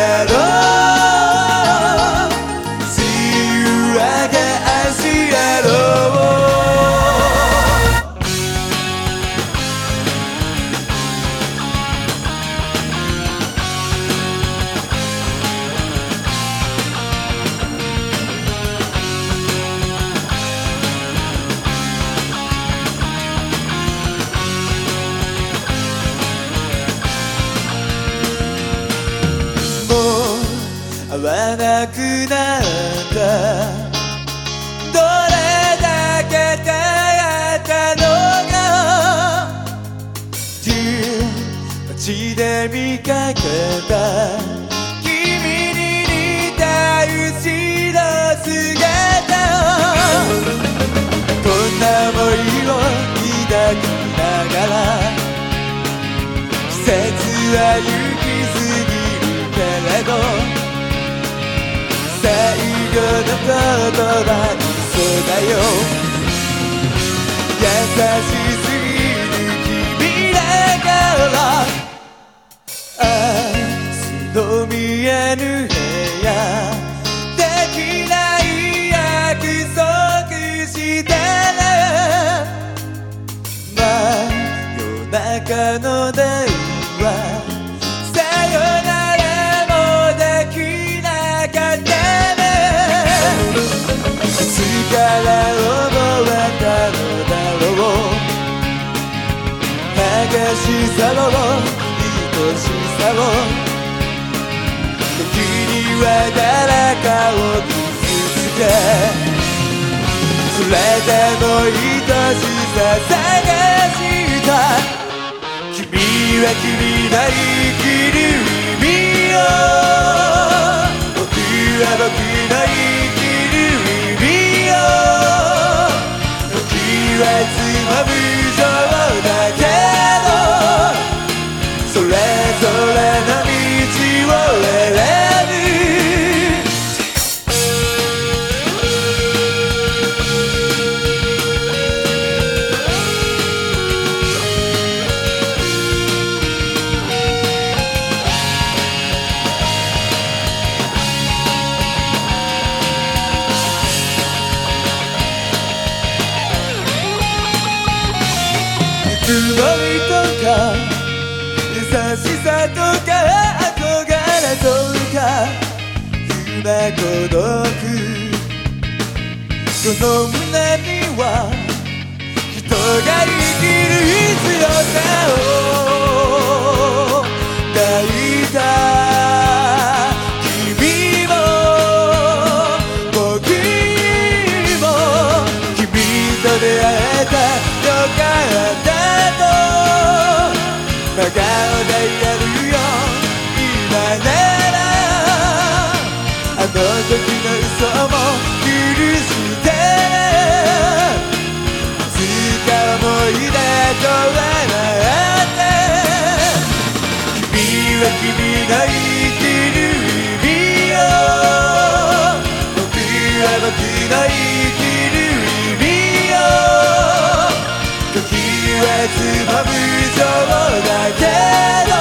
Yeah. なくなった。どれだけ耐えたのか。街で見かけた。君に似た後ろ姿。こんな想いを抱きながら。季節は行き葉にそう。だよ優しすぎる君だから明日の見えぬ部屋できない約束してね真夜中の電話時には誰かを傷つけ。それでも愛しさ探した。君は君ないそれの道を選ぶぬくもりとかしさとか憧れとか夢孤独。この胸には人が生きる必要さを抱いた。君も僕も君と出会えたよかったと。真顔的な嘘も許していつか思い出と笑って君は君が生きる意味を僕は僕の生きる意味を時はつまむ情だけど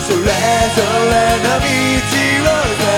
それぞれの道を